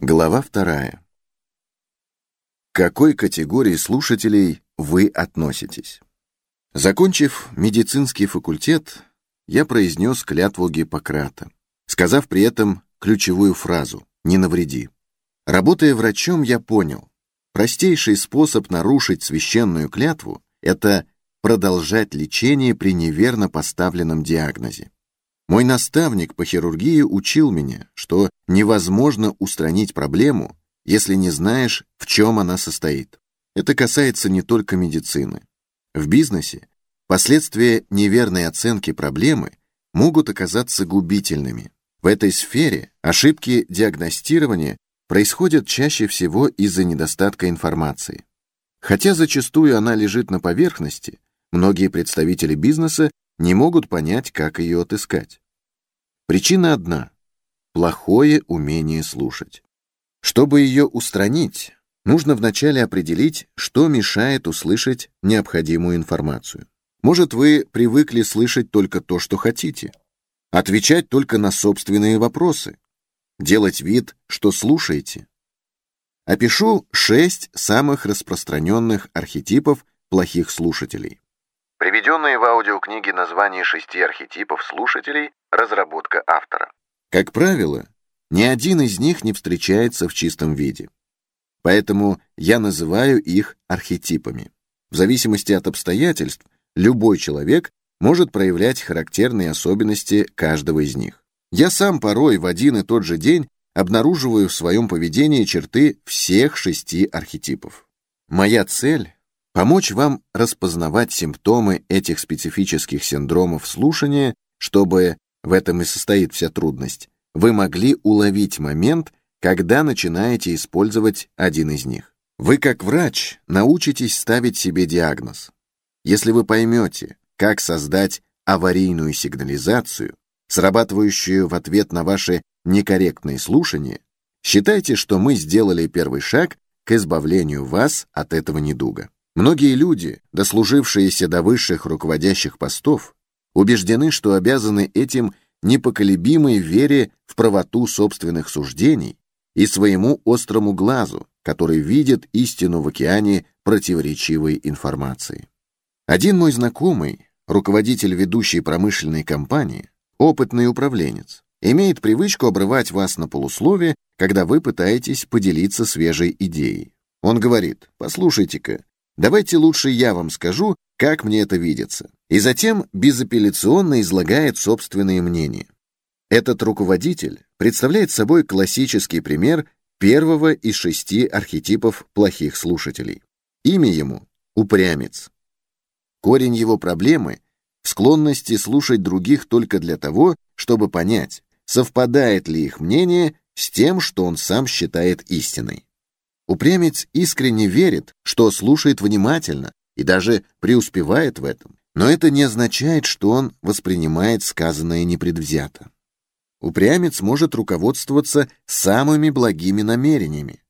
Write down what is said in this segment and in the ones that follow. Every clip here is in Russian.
Глава вторая. К какой категории слушателей вы относитесь? Закончив медицинский факультет, я произнес клятву Гиппократа, сказав при этом ключевую фразу «не навреди». Работая врачом, я понял, простейший способ нарушить священную клятву – это продолжать лечение при неверно поставленном диагнозе. Мой наставник по хирургии учил меня, что невозможно устранить проблему, если не знаешь, в чем она состоит. Это касается не только медицины. В бизнесе последствия неверной оценки проблемы могут оказаться губительными. В этой сфере ошибки диагностирования происходят чаще всего из-за недостатка информации. Хотя зачастую она лежит на поверхности, многие представители бизнеса не могут понять, как ее отыскать. Причина одна – плохое умение слушать. Чтобы ее устранить, нужно вначале определить, что мешает услышать необходимую информацию. Может, вы привыкли слышать только то, что хотите, отвечать только на собственные вопросы, делать вид, что слушаете. Опишу шесть самых распространенных архетипов плохих слушателей. Приведенные в аудиокниге названия шести архетипов слушателей – разработка автора. Как правило, ни один из них не встречается в чистом виде. Поэтому я называю их архетипами. В зависимости от обстоятельств, любой человек может проявлять характерные особенности каждого из них. Я сам порой в один и тот же день обнаруживаю в своем поведении черты всех шести архетипов. Моя цель помочь вам распознавать симптомы этих специфических синдромов слушания, чтобы, в этом и состоит вся трудность, вы могли уловить момент, когда начинаете использовать один из них. Вы, как врач, научитесь ставить себе диагноз. Если вы поймете, как создать аварийную сигнализацию, срабатывающую в ответ на ваши некорректные слушания, считайте, что мы сделали первый шаг к избавлению вас от этого недуга. Многие люди, дослужившиеся до высших руководящих постов, убеждены, что обязаны этим непоколебимой вере в правоту собственных суждений и своему острому глазу, который видит истину в океане противоречивой информации. Один мой знакомый, руководитель ведущей промышленной компании, опытный управленец, имеет привычку обрывать вас на полуслове, когда вы пытаетесь поделиться свежей идеей. Он говорит, послушайте-ка, Давайте лучше я вам скажу, как мне это видится. И затем безапелляционно излагает собственные мнения. Этот руководитель представляет собой классический пример первого из шести архетипов плохих слушателей. Имя ему — упрямец. Корень его проблемы в склонности слушать других только для того, чтобы понять, совпадает ли их мнение с тем, что он сам считает истиной. Упрямец искренне верит, что слушает внимательно и даже преуспевает в этом. Но это не означает, что он воспринимает сказанное непредвзято. Упрямец может руководствоваться самыми благими намерениями,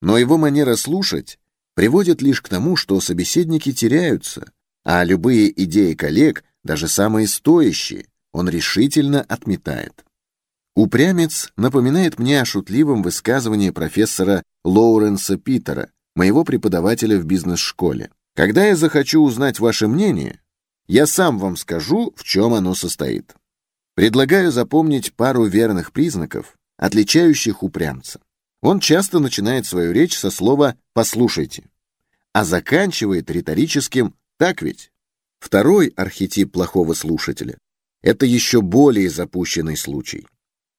но его манера слушать приводит лишь к тому, что собеседники теряются, а любые идеи коллег, даже самые стоящие, он решительно отметает. Упрямец напоминает мне о шутливом высказывании профессора Лоуренса Питера, моего преподавателя в бизнес-школе. Когда я захочу узнать ваше мнение, я сам вам скажу, в чем оно состоит. Предлагаю запомнить пару верных признаков, отличающих упрямца. Он часто начинает свою речь со слова «послушайте», а заканчивает риторическим «так ведь?». Второй архетип плохого слушателя – это еще более запущенный случай.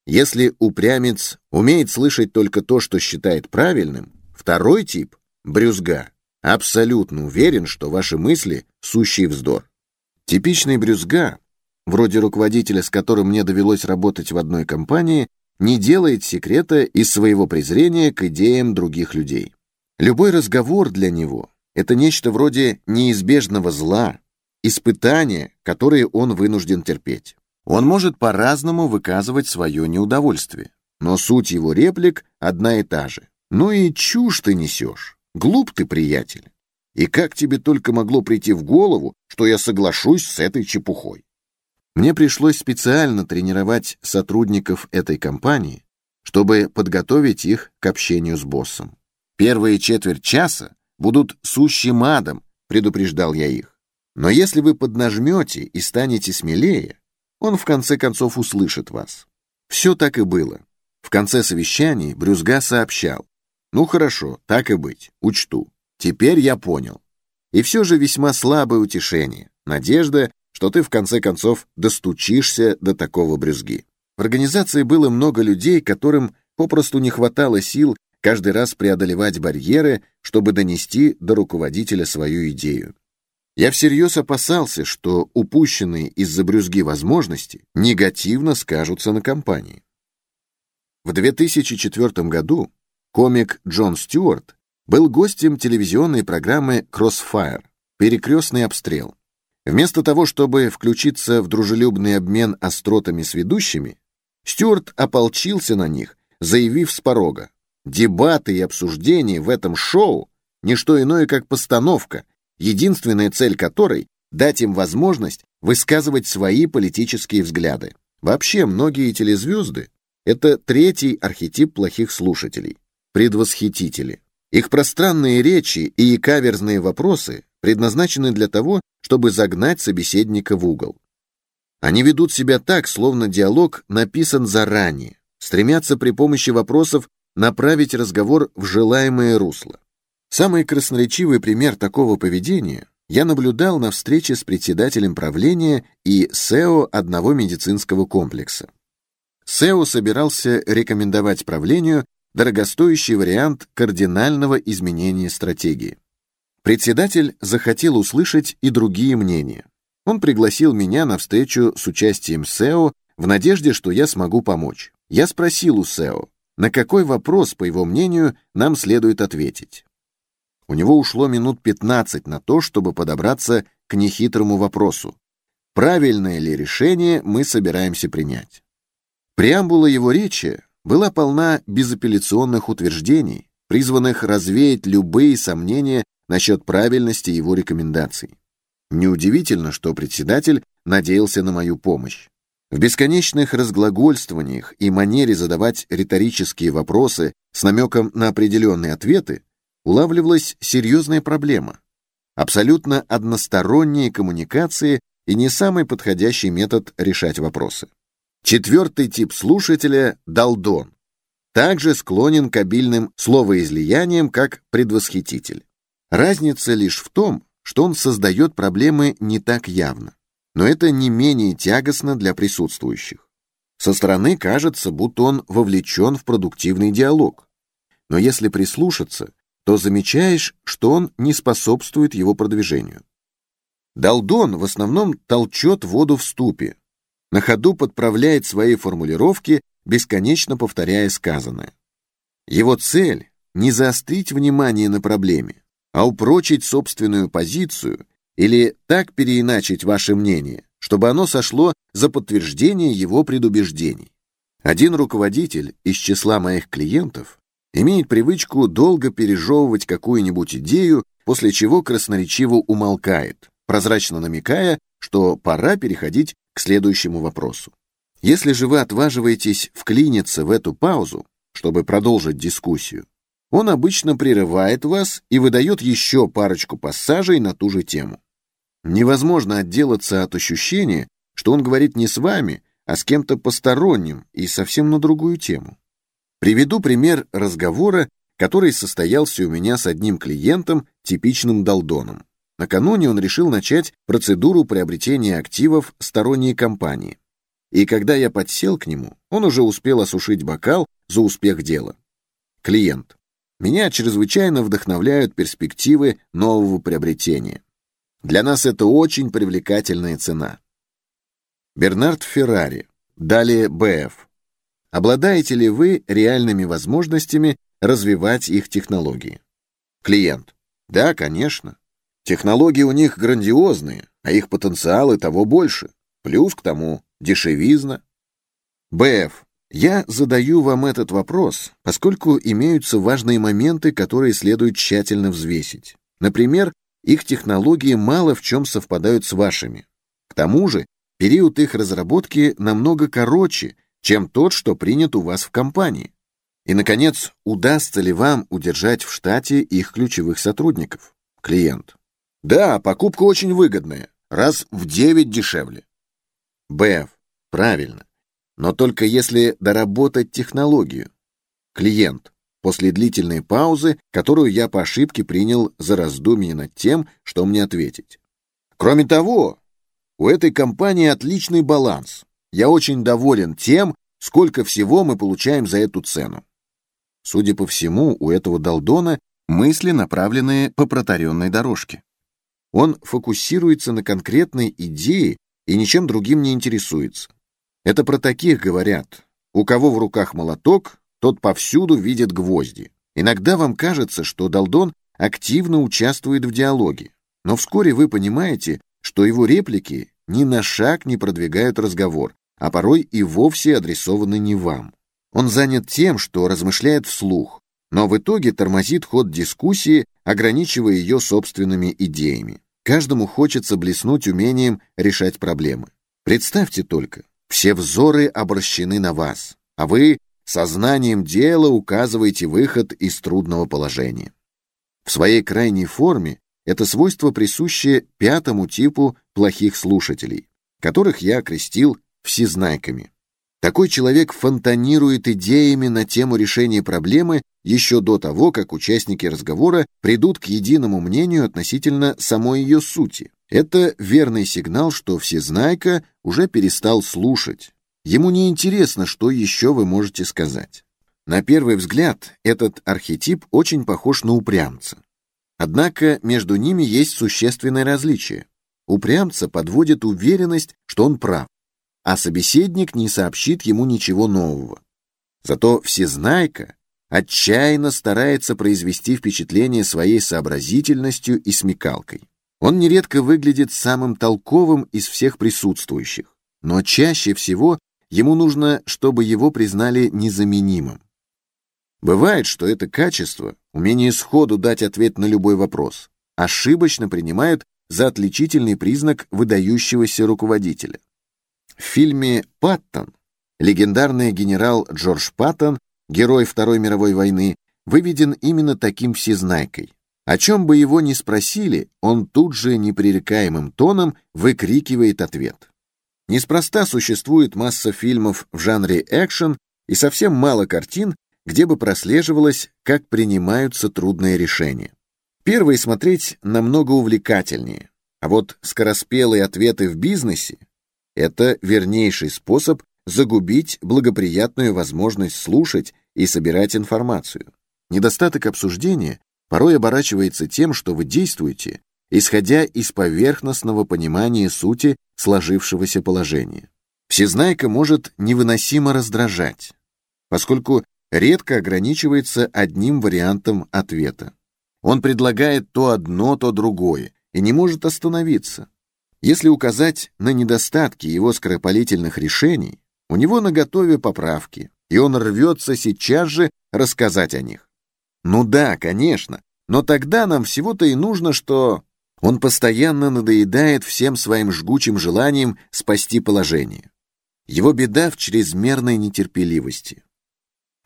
Если упрямец умеет слышать только то, что считает правильным, второй тип — брюзга, абсолютно уверен, что ваши мысли — сущий вздор. Типичный брюзга, вроде руководителя, с которым мне довелось работать в одной компании, не делает секрета из своего презрения к идеям других людей. Любой разговор для него — это нечто вроде неизбежного зла, испытания, которые он вынужден терпеть. Он может по-разному выказывать свое неудовольствие, но суть его реплик одна и та же. «Ну и чушь ты несешь! Глуп ты, приятель! И как тебе только могло прийти в голову, что я соглашусь с этой чепухой?» Мне пришлось специально тренировать сотрудников этой компании, чтобы подготовить их к общению с боссом. Первые четверть часа будут сущим адом, предупреждал я их. Но если вы поднажмете и станете смелее, он в конце концов услышит вас. Все так и было. В конце совещаний Брюзга сообщал. Ну хорошо, так и быть, учту. Теперь я понял. И все же весьма слабое утешение. Надежда, что ты в конце концов достучишься до такого брюзги. В организации было много людей, которым попросту не хватало сил каждый раз преодолевать барьеры, чтобы донести до руководителя свою идею. Я всерьез опасался, что упущенные из-за брюзги возможности негативно скажутся на компании. В 2004 году комик Джон Стюарт был гостем телевизионной программы Crossfire «Перекрестный обстрел». Вместо того, чтобы включиться в дружелюбный обмен остротами с ведущими, Стюарт ополчился на них, заявив с порога, дебаты и обсуждения в этом шоу – не что иное, как постановка, единственная цель которой – дать им возможность высказывать свои политические взгляды. Вообще, многие телезвезды – это третий архетип плохих слушателей – предвосхитители. Их пространные речи и каверзные вопросы предназначены для того, чтобы загнать собеседника в угол. Они ведут себя так, словно диалог написан заранее, стремятся при помощи вопросов направить разговор в желаемое русло. Самый красноречивый пример такого поведения я наблюдал на встрече с председателем правления и СЭО одного медицинского комплекса. СЭО собирался рекомендовать правлению дорогостоящий вариант кардинального изменения стратегии. Председатель захотел услышать и другие мнения. Он пригласил меня на встречу с участием СЭО в надежде, что я смогу помочь. Я спросил у СЭО, на какой вопрос, по его мнению, нам следует ответить. У него ушло минут 15 на то, чтобы подобраться к нехитрому вопросу. Правильное ли решение мы собираемся принять? Преамбула его речи была полна безапелляционных утверждений, призванных развеять любые сомнения насчет правильности его рекомендаций. Неудивительно, что председатель надеялся на мою помощь. В бесконечных разглагольствованиях и манере задавать риторические вопросы с намеком на определенные ответы улавливалась серьезная проблема. Абсолютно односторонние коммуникации и не самый подходящий метод решать вопросы. Четвертый тип слушателя – долдон. Также склонен к обильным словоизлияниям, как предвосхититель. Разница лишь в том, что он создает проблемы не так явно. Но это не менее тягостно для присутствующих. Со стороны кажется, будто он вовлечен в продуктивный диалог. Но если прислушаться, то замечаешь, что он не способствует его продвижению. Долдон в основном толчет воду в ступе, на ходу подправляет свои формулировки, бесконечно повторяя сказанное. Его цель — не заострить внимание на проблеме, а упрочить собственную позицию или так переиначить ваше мнение, чтобы оно сошло за подтверждение его предубеждений. Один руководитель из числа моих клиентов имеет привычку долго пережевывать какую-нибудь идею, после чего красноречиво умолкает, прозрачно намекая, что пора переходить к следующему вопросу. Если же вы отваживаетесь вклиниться в эту паузу, чтобы продолжить дискуссию, он обычно прерывает вас и выдает еще парочку пассажей на ту же тему. Невозможно отделаться от ощущения, что он говорит не с вами, а с кем-то посторонним и совсем на другую тему. Приведу пример разговора, который состоялся у меня с одним клиентом, типичным долдоном. Накануне он решил начать процедуру приобретения активов сторонней компании. И когда я подсел к нему, он уже успел осушить бокал за успех дела. Клиент. Меня чрезвычайно вдохновляют перспективы нового приобретения. Для нас это очень привлекательная цена. Бернард Феррари. Далее БФ. Обладаете ли вы реальными возможностями развивать их технологии? Клиент. Да, конечно. Технологии у них грандиозные, а их потенциал и того больше. Плюс к тому дешевизна. БФ. Я задаю вам этот вопрос, поскольку имеются важные моменты, которые следует тщательно взвесить. Например, их технологии мало в чем совпадают с вашими. К тому же, период их разработки намного короче, чем тот, что принят у вас в компании. И, наконец, удастся ли вам удержать в штате их ключевых сотрудников? Клиент. Да, покупка очень выгодная, раз в 9 дешевле. БФ. Правильно. Но только если доработать технологию. Клиент. После длительной паузы, которую я по ошибке принял за раздумье над тем, что мне ответить. Кроме того, у этой компании отличный баланс. Я очень доволен тем, сколько всего мы получаем за эту цену. Судя по всему, у этого Далдона мысли направленные по протаренной дорожке. Он фокусируется на конкретной идее и ничем другим не интересуется. Это про таких говорят. У кого в руках молоток, тот повсюду видит гвозди. Иногда вам кажется, что Далдон активно участвует в диалоге, но вскоре вы понимаете, что его реплики ни на шаг не продвигают разговор, а порой и вовсе адресованы не вам. Он занят тем, что размышляет вслух, но в итоге тормозит ход дискуссии, ограничивая ее собственными идеями. Каждому хочется блеснуть умением решать проблемы. Представьте только, все взоры обращены на вас, а вы сознанием дела указываете выход из трудного положения. В своей крайней форме это свойство присуще пятому типу плохих слушателей, которых я окрестил всезнайками. Такой человек фонтанирует идеями на тему решения проблемы еще до того, как участники разговора придут к единому мнению относительно самой ее сути. Это верный сигнал, что всезнайка уже перестал слушать. Ему не интересно, что еще вы можете сказать. На первый взгляд, этот архетип очень похож на упрямца. Однако между ними есть существенное различие. Упрямца подводит уверенность, что он прав а собеседник не сообщит ему ничего нового. Зато всезнайка отчаянно старается произвести впечатление своей сообразительностью и смекалкой. Он нередко выглядит самым толковым из всех присутствующих, но чаще всего ему нужно, чтобы его признали незаменимым. Бывает, что это качество, умение сходу дать ответ на любой вопрос, ошибочно принимают за отличительный признак выдающегося руководителя. В фильме «Паттон» легендарный генерал Джордж Паттон, герой Второй мировой войны, выведен именно таким всезнайкой. О чем бы его ни спросили, он тут же непререкаемым тоном выкрикивает ответ. Неспроста существует масса фильмов в жанре экшен и совсем мало картин, где бы прослеживалось, как принимаются трудные решения. Первые смотреть намного увлекательнее, а вот скороспелые ответы в бизнесе это вернейший способ загубить благоприятную возможность слушать и собирать информацию. Недостаток обсуждения порой оборачивается тем, что вы действуете, исходя из поверхностного понимания сути сложившегося положения. Всезнайка может невыносимо раздражать, поскольку редко ограничивается одним вариантом ответа. Он предлагает то одно, то другое и не может остановиться. Если указать на недостатки его скоропалительных решений, у него наготове поправки, и он рвется сейчас же рассказать о них. Ну да, конечно, но тогда нам всего-то и нужно, что... Он постоянно надоедает всем своим жгучим желанием спасти положение. Его беда в чрезмерной нетерпеливости.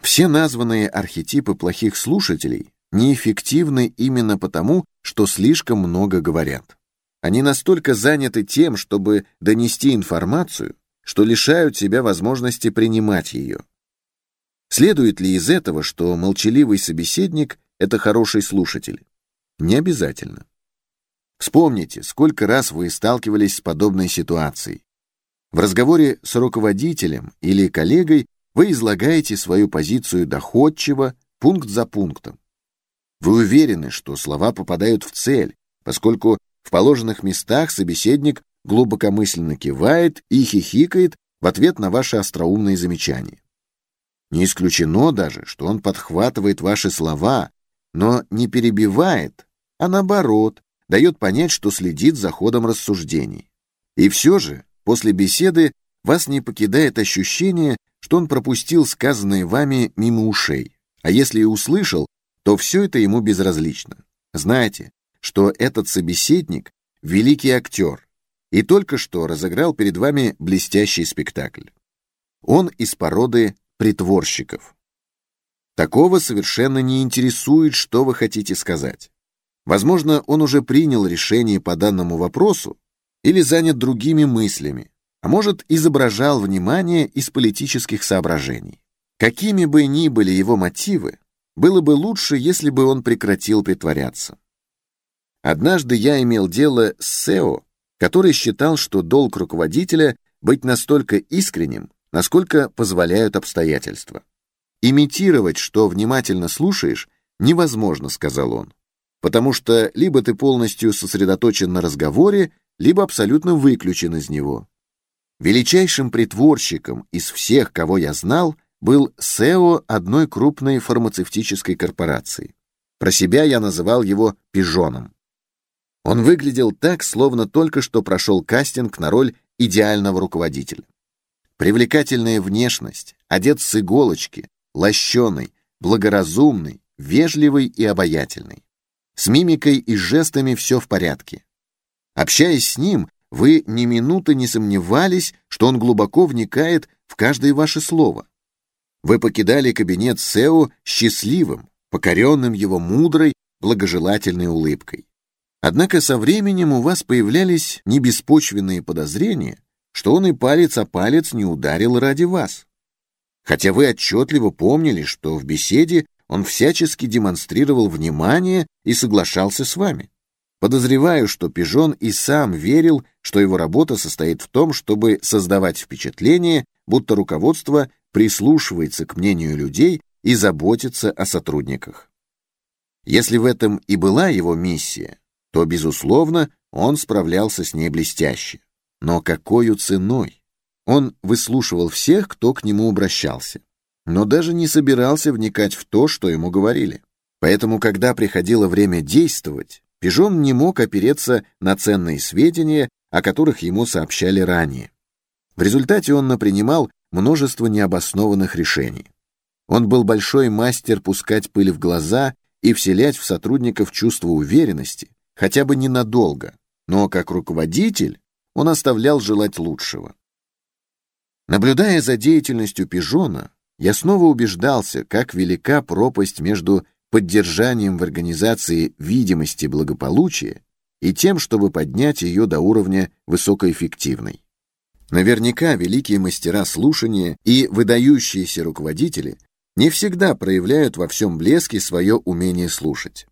Все названные архетипы плохих слушателей неэффективны именно потому, что слишком много говорят. Они настолько заняты тем, чтобы донести информацию, что лишают себя возможности принимать ее. Следует ли из этого, что молчаливый собеседник — это хороший слушатель? Не обязательно. Вспомните, сколько раз вы сталкивались с подобной ситуацией. В разговоре с руководителем или коллегой вы излагаете свою позицию доходчиво, пункт за пунктом. Вы уверены, что слова попадают в цель, поскольку в положенных местах собеседник глубокомысленно кивает и хихикает в ответ на ваши остроумные замечания. Не исключено даже, что он подхватывает ваши слова, но не перебивает, а наоборот, дает понять, что следит за ходом рассуждений. И все же, после беседы вас не покидает ощущение, что он пропустил сказанное вами мимо ушей, а если и услышал, то все это ему безразлично. Знаете, что этот собеседник — великий актер и только что разыграл перед вами блестящий спектакль. Он из породы притворщиков. Такого совершенно не интересует, что вы хотите сказать. Возможно, он уже принял решение по данному вопросу или занят другими мыслями, а может, изображал внимание из политических соображений. Какими бы ни были его мотивы, было бы лучше, если бы он прекратил притворяться. Однажды я имел дело с SEO, который считал, что долг руководителя быть настолько искренним, насколько позволяют обстоятельства. Имитировать, что внимательно слушаешь, невозможно, сказал он, потому что либо ты полностью сосредоточен на разговоре, либо абсолютно выключен из него. Величайшим притворщиком из всех, кого я знал, был SEO одной крупной фармацевтической корпорации. Про себя я называл его «пижоном». Он выглядел так, словно только что прошел кастинг на роль идеального руководителя. Привлекательная внешность, одет с иголочки, лощеный, благоразумный, вежливый и обаятельный. С мимикой и жестами все в порядке. Общаясь с ним, вы ни минуты не сомневались, что он глубоко вникает в каждое ваше слово. Вы покидали кабинет Сео счастливым, покоренным его мудрой, благожелательной улыбкой. Однако со временем у вас появлялись небеспочвенные подозрения, что он и палец о палец не ударил ради вас. Хотя вы отчетливо помнили, что в беседе он всячески демонстрировал внимание и соглашался с вами. Подозреваю, что Пижон и сам верил, что его работа состоит в том, чтобы создавать впечатление, будто руководство прислушивается к мнению людей и заботится о сотрудниках. Если в этом и была его миссия, то, безусловно, он справлялся с ней блестяще. Но какой ценой? Он выслушивал всех, кто к нему обращался, но даже не собирался вникать в то, что ему говорили. Поэтому, когда приходило время действовать, Пижон не мог опереться на ценные сведения, о которых ему сообщали ранее. В результате он напринимал множество необоснованных решений. Он был большой мастер пускать пыль в глаза и вселять в сотрудников чувство уверенности, хотя бы ненадолго, но как руководитель он оставлял желать лучшего. Наблюдая за деятельностью Пижона, я снова убеждался, как велика пропасть между поддержанием в организации видимости благополучия и тем, чтобы поднять ее до уровня высокоэффективной. Наверняка великие мастера слушания и выдающиеся руководители не всегда проявляют во всем блеске свое умение слушать.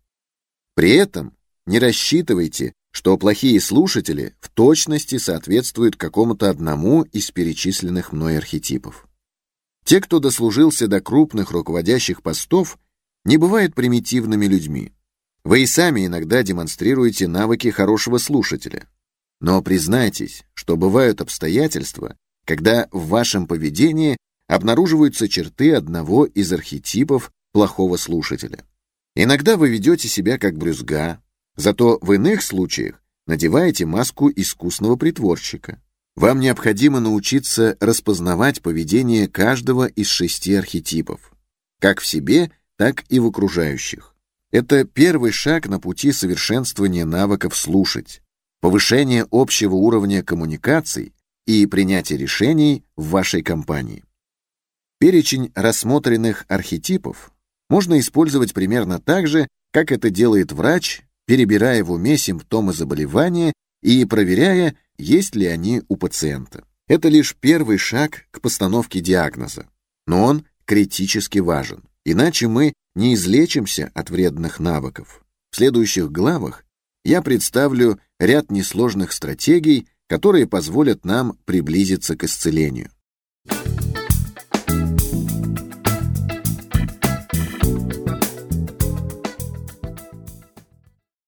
При этом не рассчитывайте, что плохие слушатели в точности соответствуют какому-то одному из перечисленных мной архетипов. Те, кто дослужился до крупных руководящих постов, не бывают примитивными людьми. Вы и сами иногда демонстрируете навыки хорошего слушателя. Но признайтесь, что бывают обстоятельства, когда в вашем поведении обнаруживаются черты одного из архетипов плохого слушателя. Иногда вы ведете себя как брюзга, зато в иных случаях надеваете маску искусного притворщика. Вам необходимо научиться распознавать поведение каждого из шести архетипов, как в себе, так и в окружающих. Это первый шаг на пути совершенствования навыков слушать, повышение общего уровня коммуникаций и принятия решений в вашей компании. Перечень рассмотренных архетипов можно использовать примерно так же, как это делает врач, перебирая в уме симптомы заболевания и проверяя, есть ли они у пациента. Это лишь первый шаг к постановке диагноза, но он критически важен, иначе мы не излечимся от вредных навыков. В следующих главах я представлю ряд несложных стратегий, которые позволят нам приблизиться к исцелению.